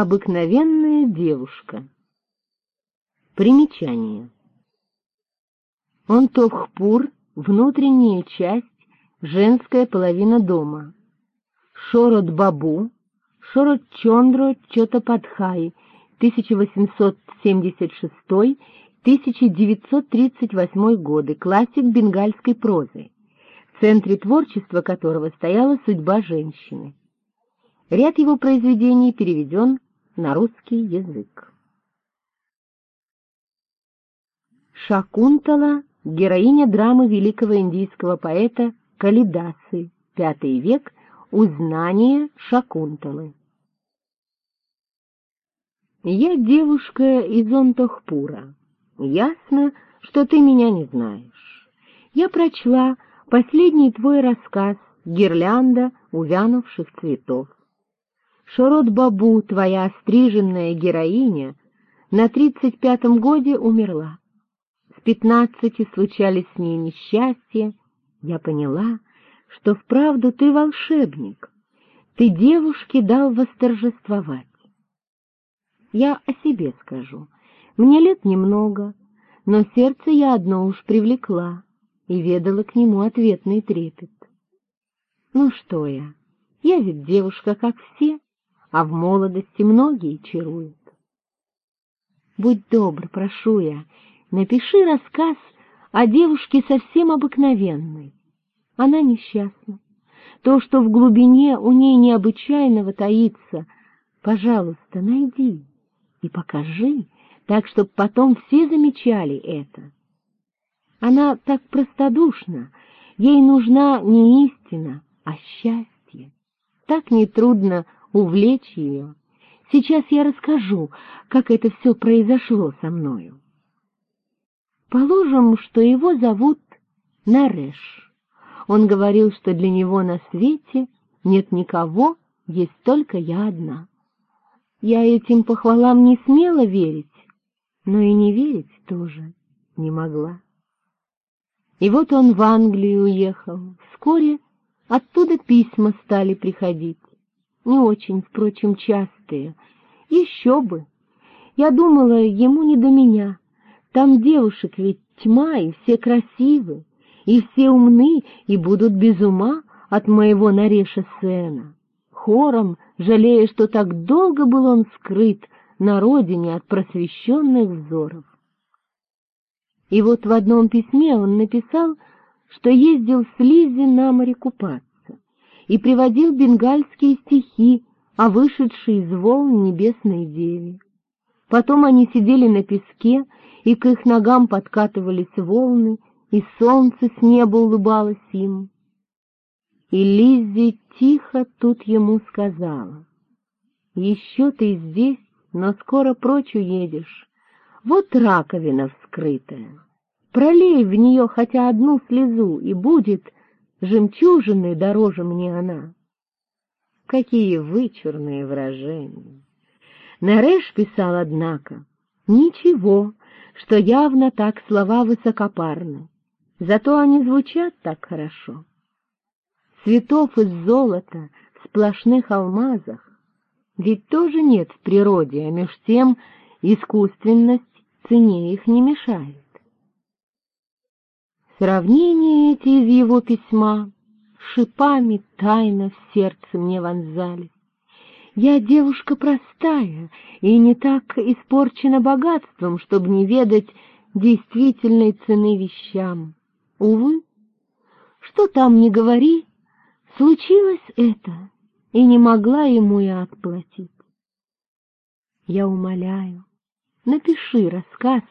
Обыкновенная девушка. Примечание. Он Тохпур — внутренняя часть, женская половина дома. Шорот Бабу, Шорот Чондро Чотападхай, 1876-1938 годы, классик бенгальской прозы, в центре творчества которого стояла судьба женщины. Ряд его произведений переведен на русский язык. Шакунтала — героиня драмы великого индийского поэта Калидасы, V век, Узнание Шакунталы. Я девушка из Онтохпура. Ясно, что ты меня не знаешь. Я прочла последний твой рассказ «Гирлянда увянувших цветов». Шорот-бабу, твоя остриженная героиня, на тридцать пятом годе умерла. С пятнадцати случались с ней несчастья. Я поняла, что вправду ты волшебник. Ты девушке дал восторжествовать. Я о себе скажу. Мне лет немного, но сердце я одно уж привлекла и ведала к нему ответный трепет. Ну что я, я ведь девушка, как все, а в молодости многие чаруют. Будь добр, прошу я, напиши рассказ о девушке совсем обыкновенной. Она несчастна. То, что в глубине у ней необычайного таится, пожалуйста, найди и покажи, так, чтобы потом все замечали это. Она так простодушна, ей нужна не истина, а счастье. Так нетрудно увлечь ее. Сейчас я расскажу, как это все произошло со мною. Положим, что его зовут Нареш. Он говорил, что для него на свете нет никого, есть только я одна. Я этим похвалам не смела верить, но и не верить тоже не могла. И вот он в Англию уехал. Вскоре оттуда письма стали приходить не очень, впрочем, частые. Еще бы! Я думала, ему не до меня. Там девушек ведь тьма, и все красивы, и все умны, и будут без ума от моего Нареша Сена. Хором, жалея, что так долго был он скрыт на родине от просвещенных взоров. И вот в одном письме он написал, что ездил с Лизи на море купаться и приводил бенгальские стихи о вышедшей из волн небесной деве. Потом они сидели на песке, и к их ногам подкатывались волны, и солнце с неба улыбалось им. И Лиззи тихо тут ему сказала, «Еще ты здесь, но скоро прочь уедешь. Вот раковина вскрытая. Пролей в нее хотя одну слезу, и будет жемчужины дороже мне она. Какие вычурные выражения! Нареш писал, однако, ничего, что явно так слова высокопарны, зато они звучат так хорошо. Цветов из золота в сплошных алмазах ведь тоже нет в природе, а меж тем искусственность цене их не мешает. Сравнения эти из его письма шипами тайно в сердце мне вонзались. Я девушка простая и не так испорчена богатством, чтобы не ведать действительной цены вещам. Увы, что там не говори, случилось это, и не могла ему я отплатить. Я умоляю, напиши рассказ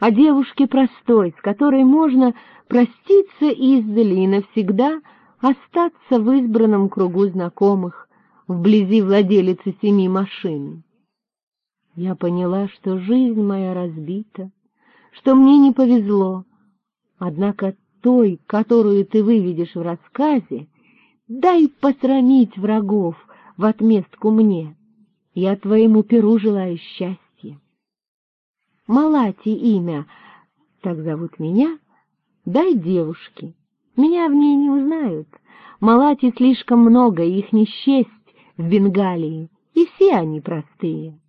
о девушке простой, с которой можно проститься издали и навсегда остаться в избранном кругу знакомых, вблизи владелицы семи машин. Я поняла, что жизнь моя разбита, что мне не повезло, однако той, которую ты выведешь в рассказе, дай посрамить врагов в отместку мне. Я твоему перу желаю счастья. Малати имя, так зовут меня, дай девушке. Меня в ней не узнают. Малати слишком много, их не счесть в Бенгалии. и все они простые.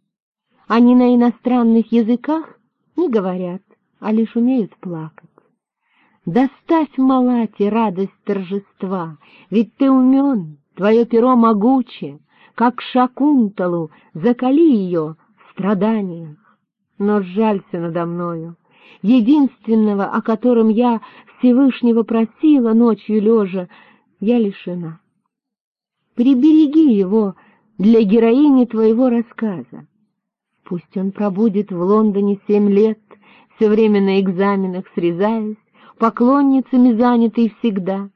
Они на иностранных языках не говорят, а лишь умеют плакать. Доставь Малате радость торжества, ведь ты умен, твое перо могуче, как Шакунталу, закали ее в страданиях. Но жалься надо мною, единственного, о котором я Всевышнего просила ночью лежа, я лишена. Прибереги его для героини твоего рассказа. Пусть он пробудет в Лондоне семь лет, все время на экзаменах срезаясь, поклонницами занятый всегда.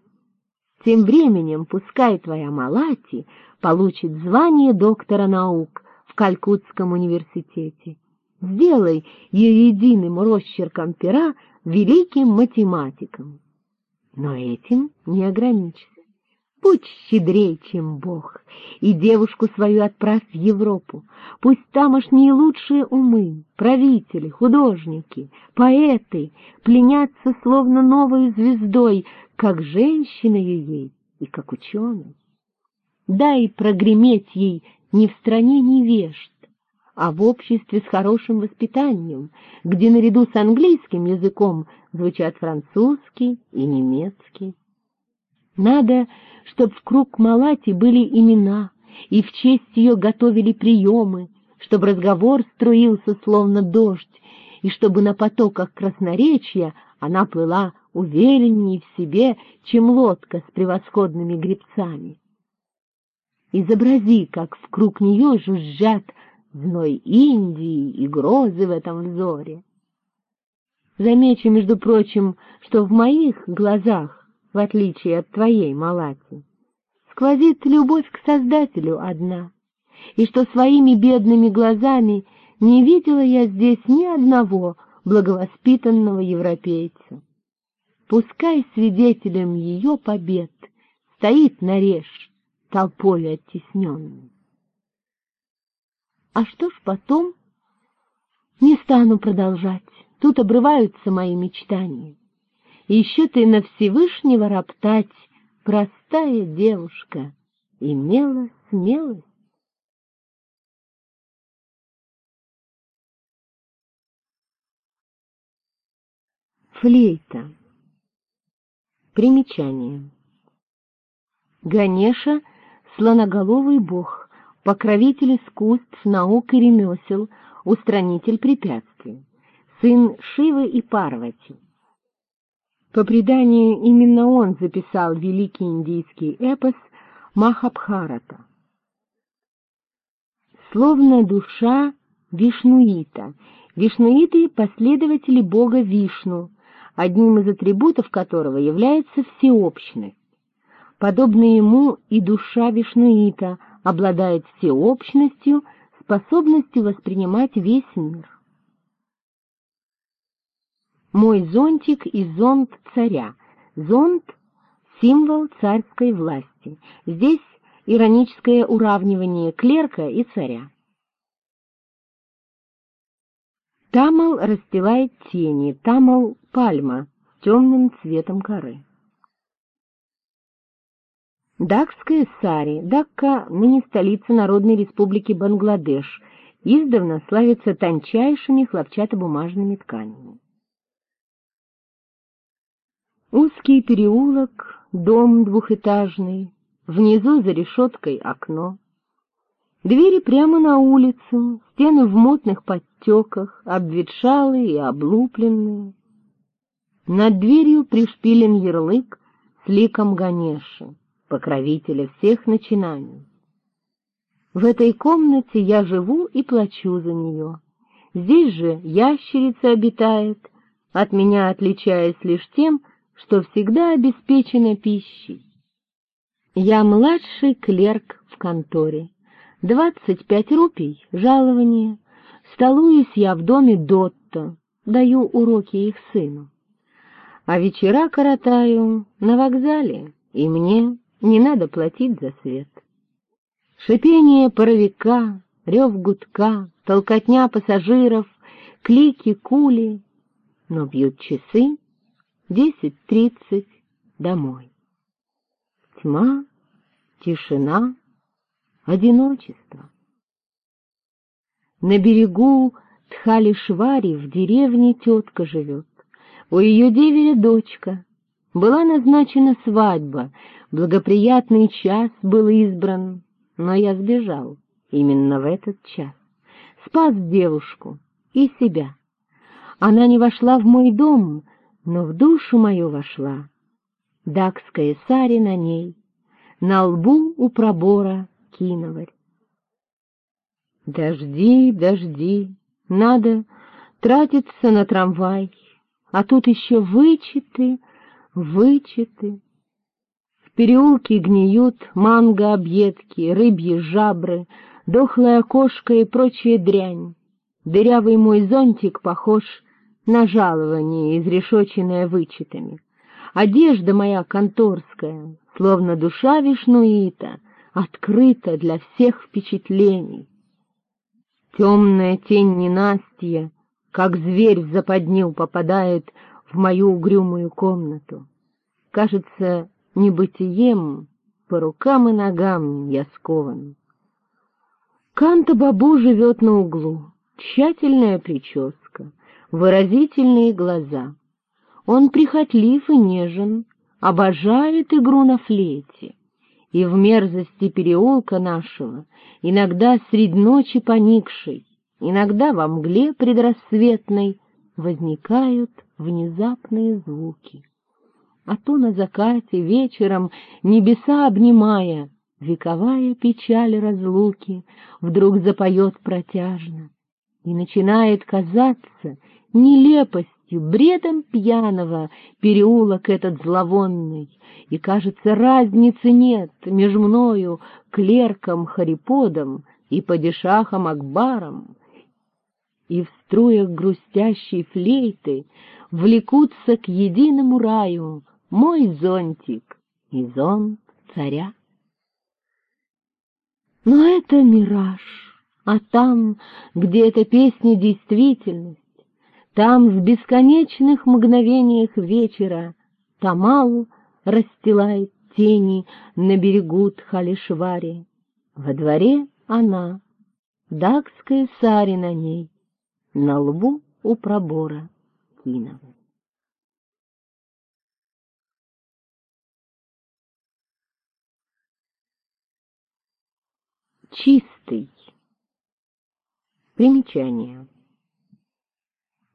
Тем временем пускай твоя Малати получит звание доктора наук в Калькутском университете. Сделай ее единым росчерком пера великим математиком. Но этим не ограничься. Будь щедрей, чем Бог, и девушку свою отправь в Европу. Пусть тамошние лучшие умы, правители, художники, поэты пленятся словно новой звездой, как женщиною ей и как ученой. Дай прогреметь ей не в стране невежд, а в обществе с хорошим воспитанием, где наряду с английским языком звучат французский и немецкий. Надо, чтоб в круг Малати были имена, и в честь ее готовили приемы, чтобы разговор струился, словно дождь, и чтобы на потоках красноречия она плыла увереннее в себе, чем лодка с превосходными гребцами. Изобрази, как в круг нее жужжат зной Индии и грозы в этом взоре. Замечу, между прочим, что в моих глазах в отличие от твоей, Малати, сквозит любовь к Создателю одна, и что своими бедными глазами не видела я здесь ни одного благовоспитанного европейца. Пускай свидетелем ее побед стоит Нареш, толпой оттесненный. А что ж потом? Не стану продолжать, тут обрываются мои мечтания. Еще ты на Всевышнего роптать, простая девушка, имела смелость. Флейта. Примечание. Ганеша — слоноголовый бог, покровитель искусств, наук и ремесел, устранитель препятствий, сын Шивы и Парвати. По преданию, именно он записал великий индийский эпос Махабхарата. Словно душа Вишнуита. Вишнуиты — последователи бога Вишну, одним из атрибутов которого является всеобщность. Подобно ему и душа Вишнуита обладает всеобщностью, способностью воспринимать весь мир. Мой зонтик и зонт царя. Зонт — символ царской власти. Здесь ироническое уравнивание клерка и царя. Тамал расстилает тени, тамал — пальма с темным цветом коры. Дакская сари, Дакка — ныне столица Народной Республики Бангладеш, издавна славится тончайшими хлопчатобумажными тканями. Узкий переулок, дом двухэтажный, внизу за решеткой окно. Двери прямо на улицу, стены в мутных подтеках, обветшалые и облупленные. Над дверью пришпилен ярлык с ликом Ганеши, покровителя всех начинаний. В этой комнате я живу и плачу за нее. Здесь же ящерица обитает, от меня отличаясь лишь тем, что всегда обеспечена пищей. Я младший клерк в конторе. Двадцать пять рупий — жалование. Столуюсь я в доме Дотто, даю уроки их сыну. А вечера коротаю на вокзале, и мне не надо платить за свет. Шипение паровика, рев гудка, толкотня пассажиров, клики, кули. Но бьют часы, десять тридцать домой. Тьма, тишина, одиночество. На берегу Тхали-Швари в деревне тетка живет. У ее деверя дочка. Была назначена свадьба, благоприятный час был избран, но я сбежал именно в этот час. Спас девушку и себя. Она не вошла в мой дом, но в душу мою вошла. Дакская сари на ней, на лбу у пробора киноварь. Дожди, дожди, надо тратиться на трамвай, а тут еще вычеты, вычеты. Переулке гниют манго-объедки, рыбьи жабры, дохлая кошка и прочая дрянь. Дырявый мой зонтик похож на жалование, изрешоченное вычетами. Одежда моя конторская, словно душа вишнуита, открыта для всех впечатлений. Темная тень ненастья, как зверь в западню, попадает в мою угрюмую комнату. Кажется, небытием по рукам и ногам я скован. Канта-бабу живет на углу, тщательная прическа, выразительные глаза. Он прихотлив и нежен, обожает игру на флейте, и в мерзости переулка нашего, иногда средь ночи поникшей, иногда во мгле предрассветной, возникают внезапные звуки. А то на закате вечером, небеса обнимая, вековая печаль разлуки вдруг запоет протяжно, и начинает казаться нелепостью, бредом пьяного переулок этот зловонный, и, кажется, разницы нет между мною, клерком Хариподом и падишахом Акбаром, и в струях грустящей флейты влекутся к единому раю мой зонтик и зонт царя. Но это мираж, а там, где эта песня действительность, там в бесконечных мгновениях вечера Тамал расстилает тени на берегу Тхалишвари. Во дворе она, дакская сари на ней, на лбу у пробора киновы. Чистый. Примечание.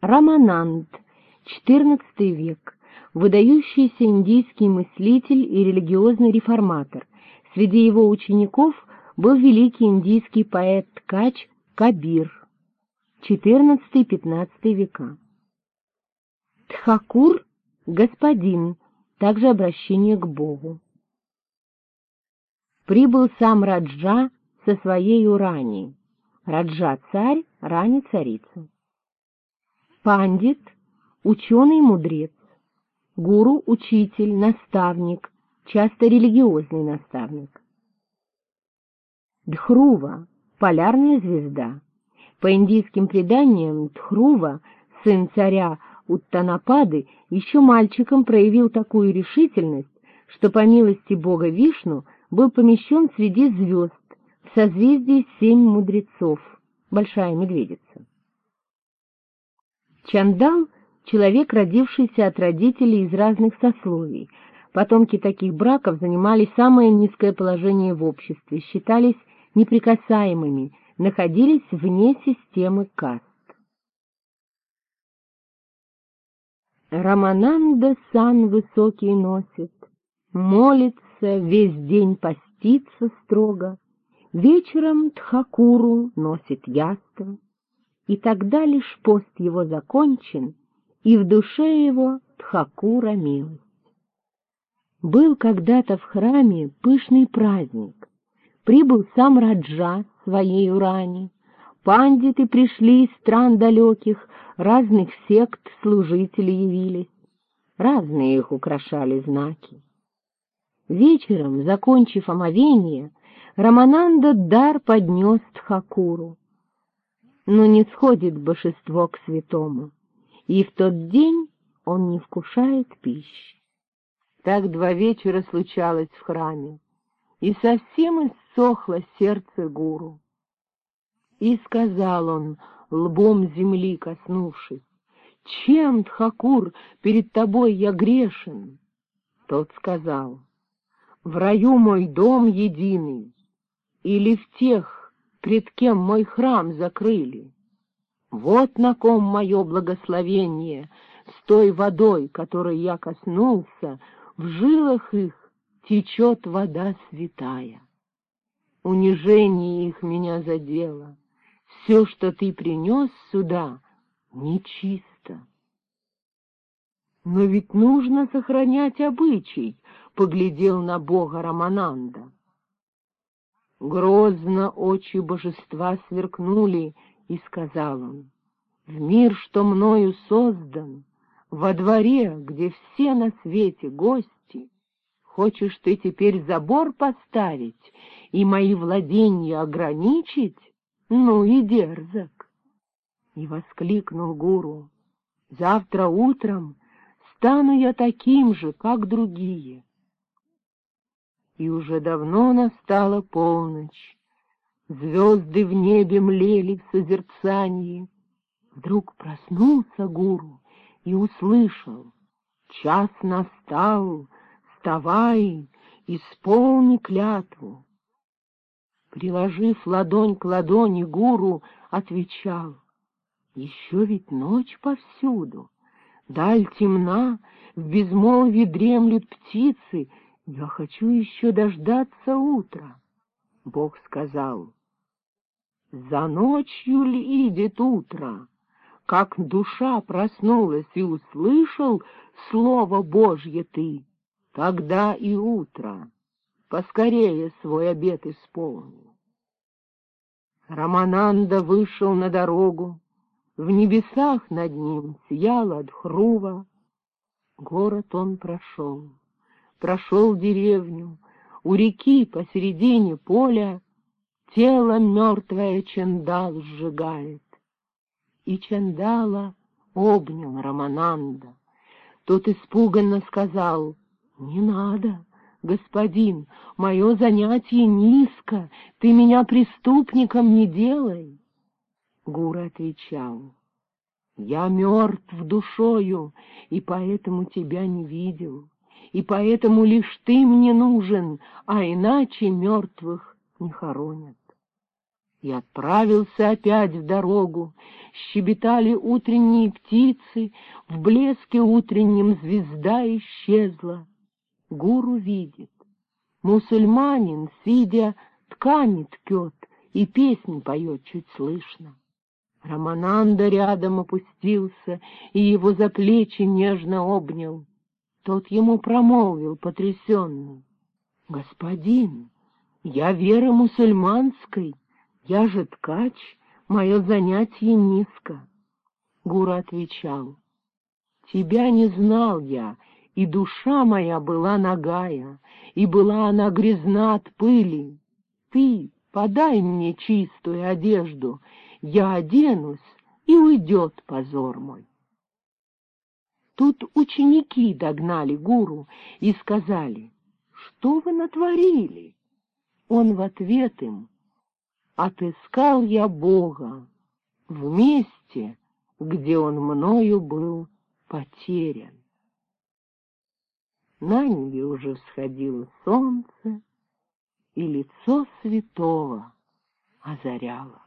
Рамананд, XIV век, выдающийся индийский мыслитель и религиозный реформатор. Среди его учеников был великий индийский поэт-ткач Кабир, XIV-XV века. Тхакур — господин, также обращение к Богу. Прибыл сам Раджа со своей Урани. Раджа — царь, Рани — царица. Пандит — ученый-мудрец. Гуру — учитель, наставник, часто религиозный наставник. Дхрува — полярная звезда. По индийским преданиям Дхрува, сын царя Уттанапады, еще мальчиком проявил такую решительность, что по милости бога Вишну был помещен среди звезд в созвездии семь мудрецов, большая медведица. Чандал — человек, родившийся от родителей из разных сословий. Потомки таких браков занимали самое низкое положение в обществе, считались неприкасаемыми, находились вне системы каст. Рамананда сан высокий носит, молится, весь день постится строго, вечером Тхакуру носит яство и тогда лишь пост его закончен, и в душе его тхакура милость. Был когда-то в храме пышный праздник. Прибыл сам Раджа своей Урани. Пандиты пришли из стран далеких, разных сект служители явились. Разные их украшали знаки. Вечером, закончив омовение, Рамананда дар поднес Тхакуру но не сходит божество к святому, и в тот день он не вкушает пищи. Так два вечера случалось в храме, и совсем иссохло сердце гуру. И сказал он, лбом земли коснувшись, «Чем, Тхакур, перед тобой я грешен?» Тот сказал, «В раю мой дом единый, или в тех, пред кем мой храм закрыли. Вот на ком мое благословение, с той водой, которой я коснулся, в жилах их течет вода святая. Унижение их меня задело, все, что ты принес сюда, нечисто. Но ведь нужно сохранять обычай, — поглядел на бога Рамананда. Грозно очи божества сверкнули, и сказал он, «В мир, что мною создан, во дворе, где все на свете гости, хочешь ты теперь забор поставить и мои владения ограничить? Ну и дерзок!» И воскликнул гуру, «Завтра утром стану я таким же, как другие». И уже давно настала полночь, звезды в небе млели в созерцании. Вдруг проснулся гуру и услышал, «Час настал, вставай, исполни клятву». Приложив ладонь к ладони, гуру отвечал, «Еще ведь ночь повсюду, даль темна, в безмолвии дремлют птицы, я хочу еще дождаться утра». Бог сказал, «За ночью ли идет утро?» Как душа проснулась и услышал Слово Божье ты, тогда и утро поскорее свой обет исполнил. Рамананда вышел на дорогу, в небесах над ним сияла Дхрува. Город он прошел, прошел деревню, у реки посередине поля тело мертвое Чандал сжигает. И Чандала обнял Рамананда. Тот испуганно сказал, «Не надо, господин, мое занятие низко, ты меня преступником не делай. Гура отвечал, я мертв душою, и поэтому тебя не видел, и поэтому лишь ты мне нужен, а иначе мертвых не хоронят. И отправился опять в дорогу, щебетали утренние птицы, в блеске утреннем звезда исчезла, Гуру видит. Мусульманин, сидя, ткани ткет и песни поет чуть слышно. Рамананда рядом опустился и его за плечи нежно обнял. Тот ему промолвил, потрясенный. — Господин, я веры мусульманской, я же ткач, мое занятие низко. Гура отвечал. — Тебя не знал я, и душа моя была нагая, и была она грязна от пыли. Ты подай мне чистую одежду, я оденусь, и уйдет позор мой. Тут ученики догнали гуру и сказали, что вы натворили? Он в ответ им, отыскал я Бога в месте, где он мною был потерян. На небе уже всходило солнце, и лицо святого озаряло.